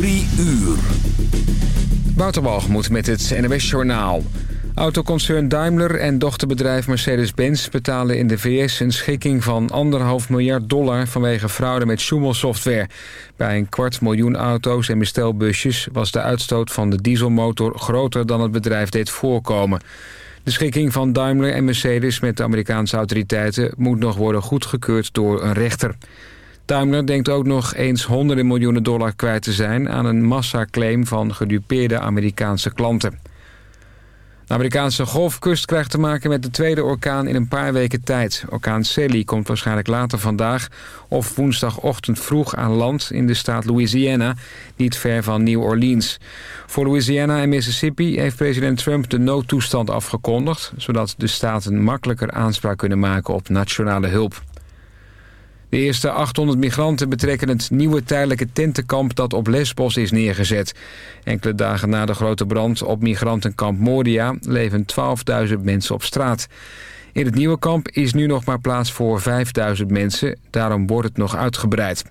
Drie uur. Wouter met het NWS Journaal. Autoconcern Daimler en dochterbedrijf Mercedes-Benz betalen in de VS een schikking van anderhalf miljard dollar vanwege fraude met Schumel-software. Bij een kwart miljoen auto's en bestelbusjes was de uitstoot van de dieselmotor groter dan het bedrijf deed voorkomen. De schikking van Daimler en Mercedes met de Amerikaanse autoriteiten moet nog worden goedgekeurd door een rechter. Daimler denkt ook nog eens honderden miljoenen dollar kwijt te zijn... aan een massaclaim van gedupeerde Amerikaanse klanten. De Amerikaanse golfkust krijgt te maken met de tweede orkaan in een paar weken tijd. Orkaan Sally komt waarschijnlijk later vandaag of woensdagochtend vroeg aan land in de staat Louisiana, niet ver van New Orleans. Voor Louisiana en Mississippi heeft president Trump de noodtoestand afgekondigd, zodat de staten makkelijker aanspraak kunnen maken op nationale hulp. De eerste 800 migranten betrekken het nieuwe tijdelijke tentenkamp dat op Lesbos is neergezet. Enkele dagen na de grote brand op migrantenkamp Moria leven 12.000 mensen op straat. In het nieuwe kamp is nu nog maar plaats voor 5.000 mensen, daarom wordt het nog uitgebreid.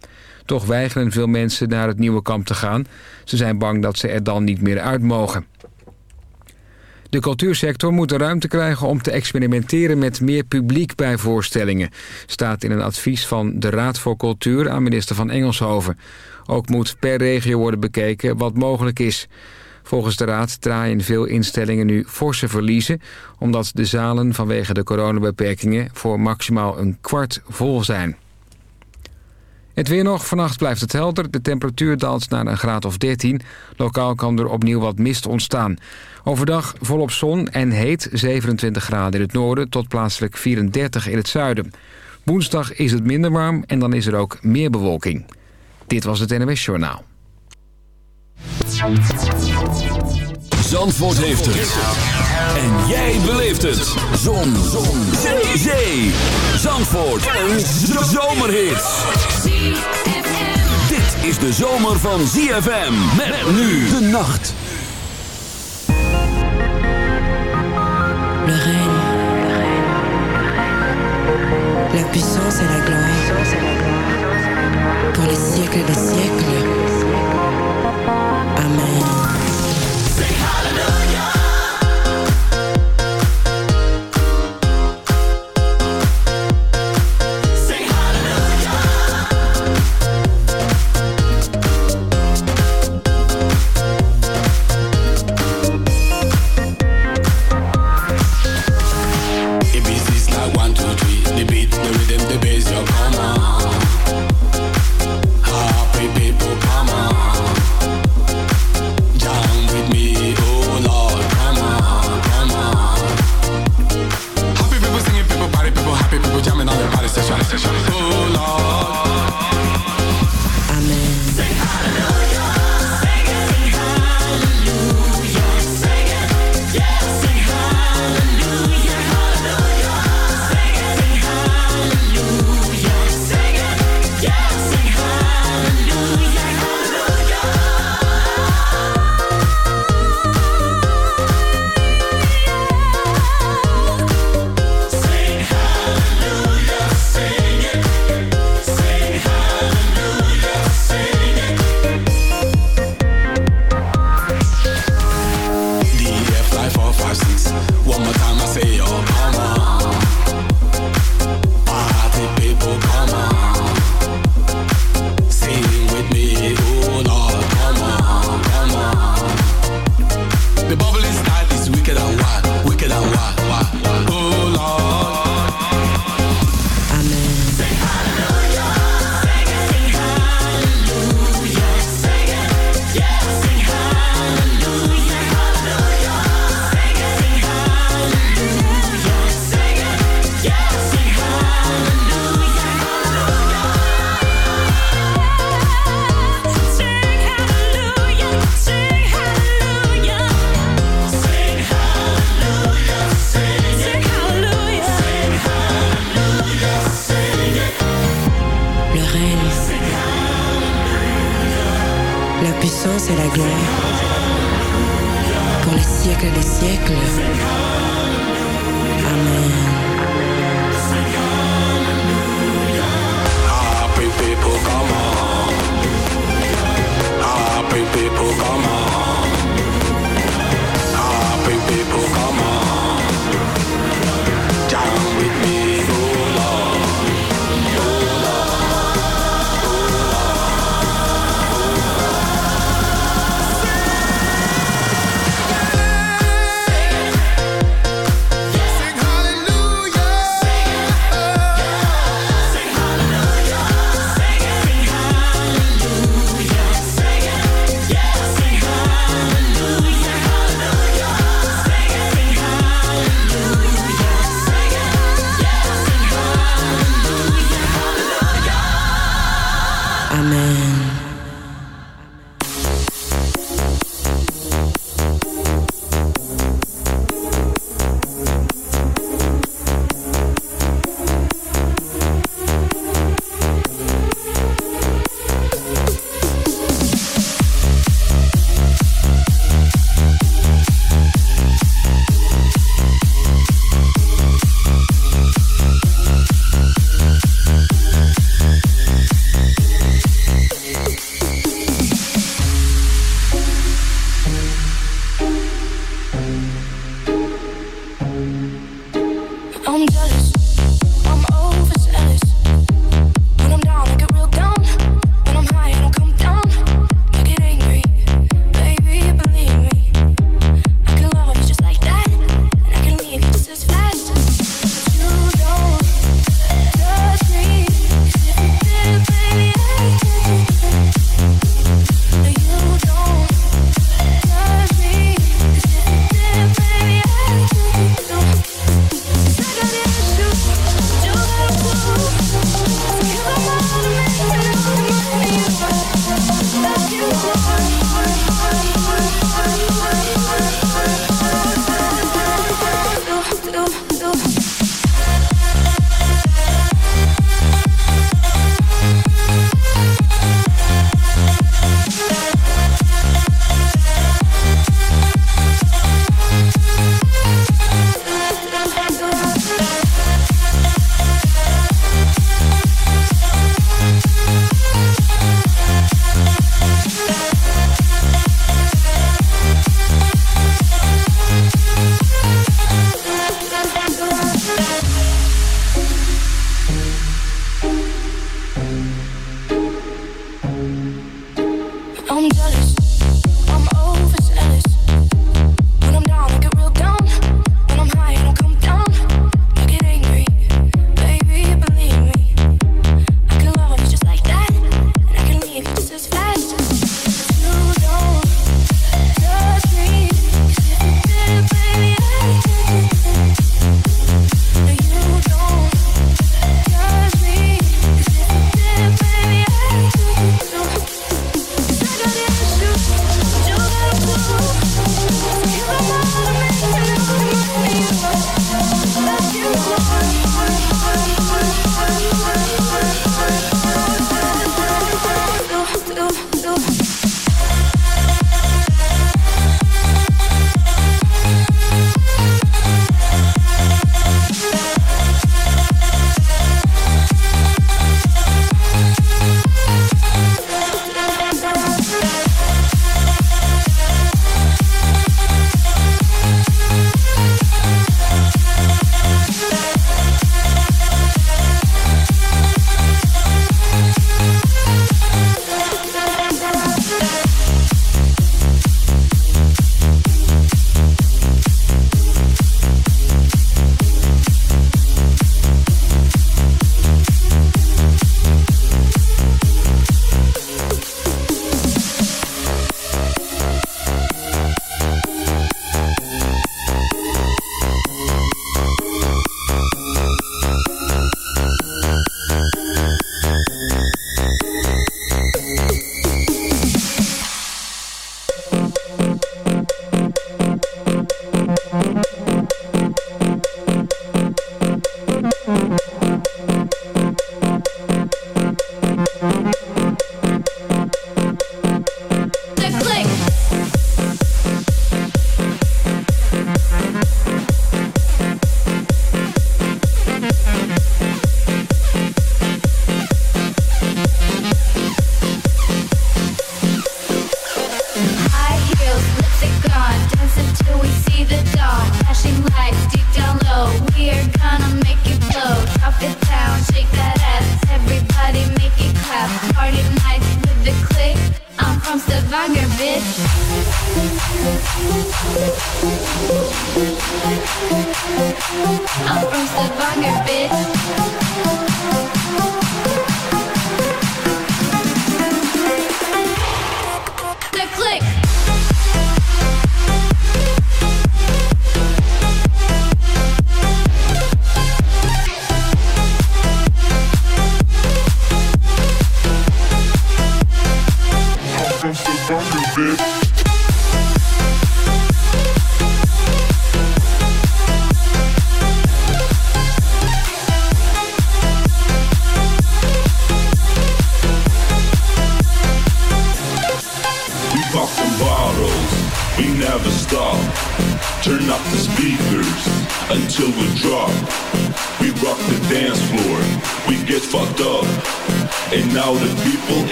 Toch weigeren veel mensen naar het nieuwe kamp te gaan. Ze zijn bang dat ze er dan niet meer uit mogen. De cultuursector moet de ruimte krijgen om te experimenteren met meer publiek bij voorstellingen. Staat in een advies van de Raad voor Cultuur aan minister van Engelshoven. Ook moet per regio worden bekeken wat mogelijk is. Volgens de Raad draaien veel instellingen nu forse verliezen... omdat de zalen vanwege de coronabeperkingen voor maximaal een kwart vol zijn. Het weer nog. Vannacht blijft het helder. De temperatuur daalt naar een graad of 13. Lokaal kan er opnieuw wat mist ontstaan. Overdag volop zon en heet 27 graden in het noorden... tot plaatselijk 34 in het zuiden. Woensdag is het minder warm en dan is er ook meer bewolking. Dit was het NWS Journaal. Zandvoort heeft het. En jij beleeft het. Zon. Zon. Zee. Zandvoort. Een zomerhit dit is de zomer van ZFM. Met nu de nacht. Le règne. La puissance et la gloire. Pour les siècles des siècles. Amen.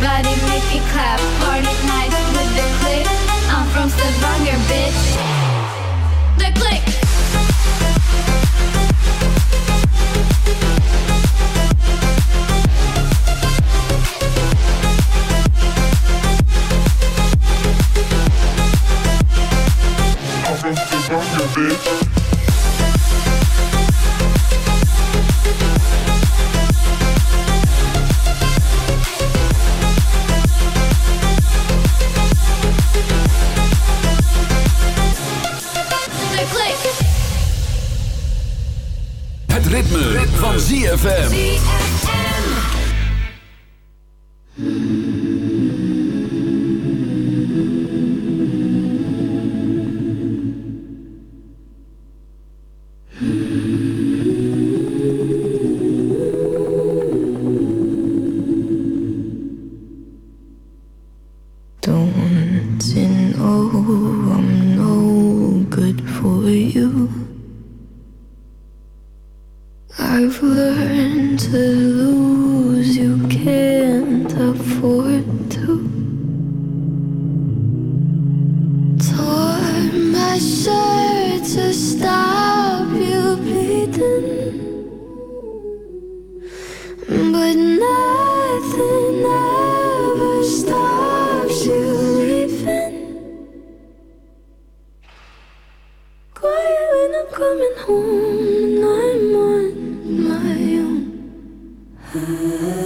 body make it clap. ZFM. Mm-hmm.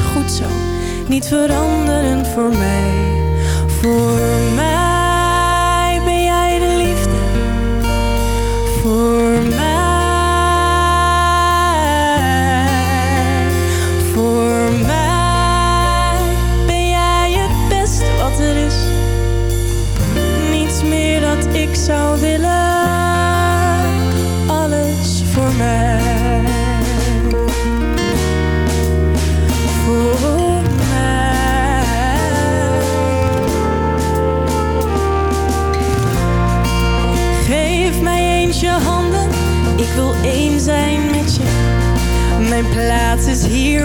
Goed zo, niet veranderen voor mij. Voor mij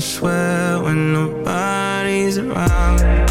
swear when nobody's around.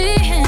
see him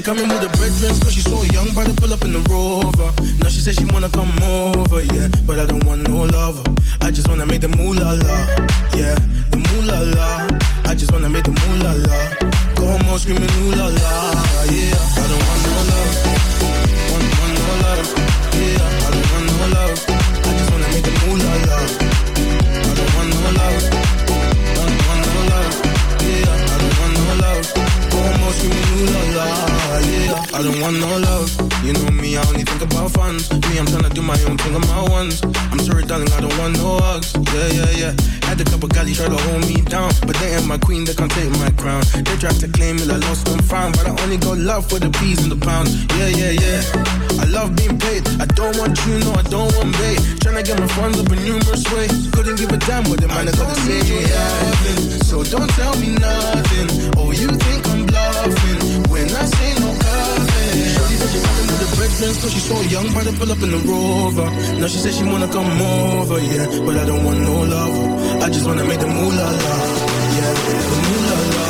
She coming with her breadrest, cause she so young, about to pull up in the rover. Now she says she wanna come over, yeah. But I don't want no lover. I just wanna make the moolah la, yeah. The moolah la. I just wanna make the moolah la. Go home screaming ooh la la, yeah. I don't want no lover. I don't want no love. You know me, I only think about funds. Me, I'm trying to do my own thing on my ones. I'm sorry, darling, I don't want no hugs. Yeah, yeah, yeah. Had a couple galley try to hold me down. But they ain't my queen, they can't take my crown. They tried to claim it, I lost and found. But I only got love for the peas and the pounds. Yeah, yeah, yeah. I love being paid. I don't want you, no, I don't want bait. Trying to get my funds up in numerous ways. Couldn't give a damn what the man is gonna say. So don't tell me nothing. The breadcrumbs cause she's so young, but to pull up in the rover. Now she said she wanna come over, yeah, but I don't want no lover. I just wanna make the moolah la, yeah, the moolah la.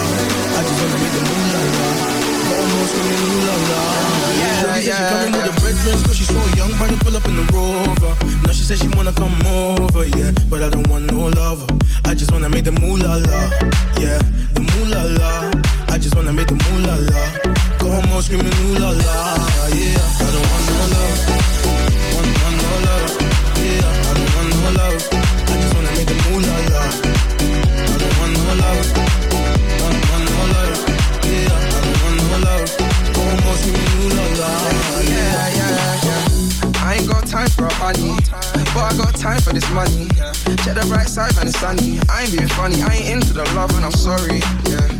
I just wanna make the moolah la. Almost screaming moolah la. Yeah, Shorty said she coming with the cause she's so young, pull up in the rover. Now she said she wanna come over, yeah, but I don't want no lover. I just wanna make the moolah la, yeah, the moolah la. I just wanna make the moolah la. Go home all screaming ooh la la, yeah. I don't want no love, want, want no love, yeah. I don't want no love. I just wanna make the moolah la. I don't want no love, want, want no love, yeah. I don't want no love. Go home all screaming ooh la la, yeah, yeah, yeah. I ain't got time for a honey, but I got time for this money. Check the bright side when it's sunny. I ain't being funny, I ain't into the love and I'm sorry, yeah.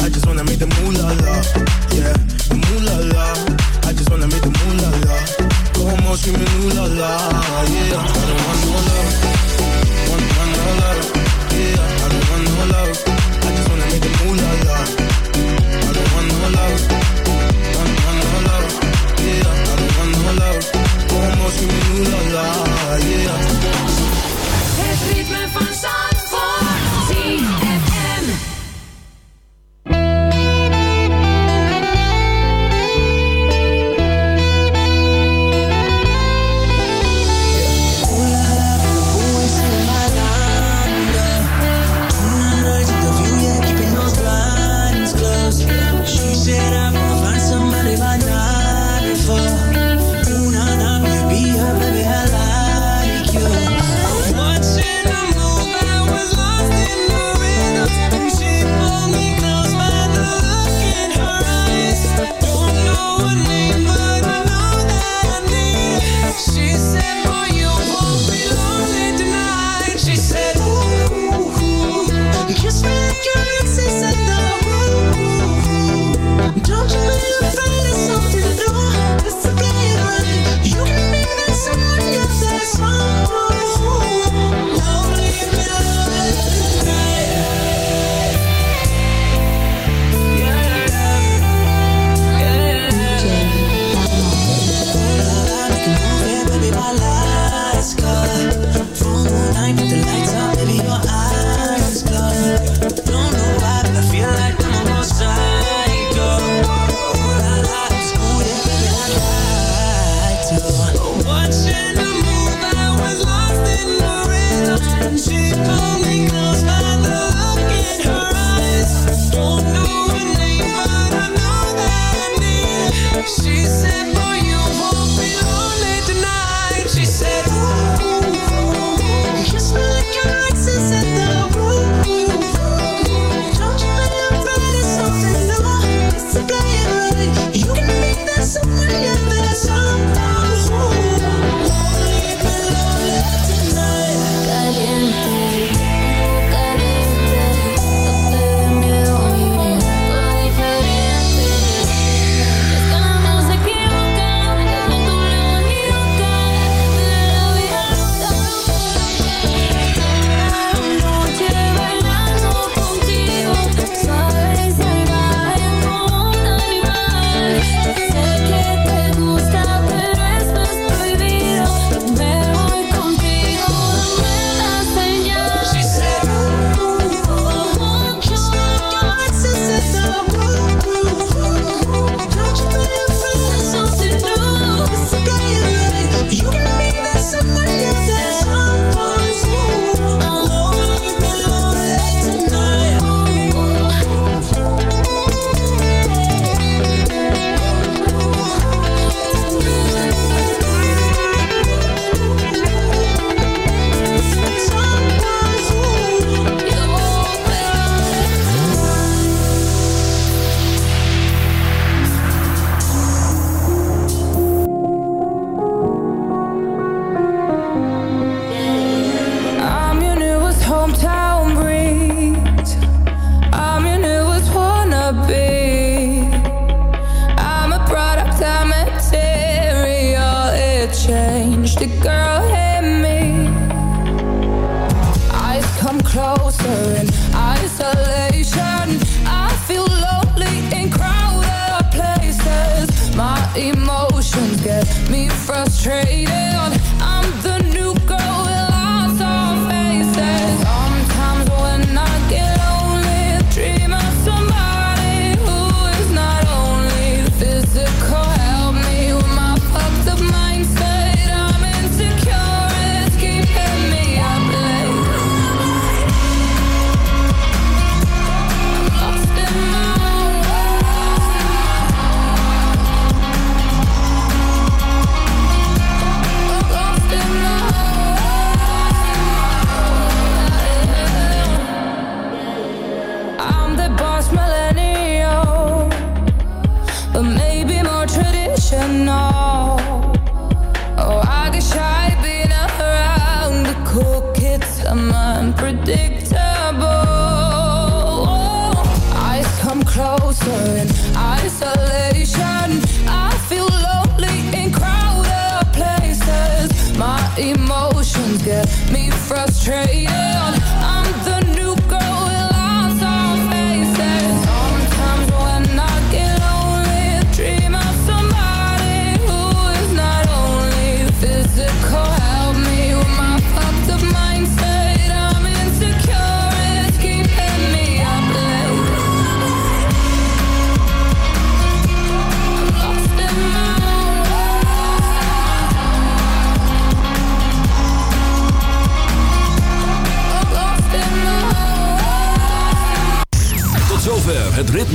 I just wanna make the moolah la, yeah, the moolah la. I just wanna make the moolah la. Go home all screaming ooh la la, yeah. I don't want no love, want, want no love, yeah. I don't want no love. I just wanna make the moolah la. greatest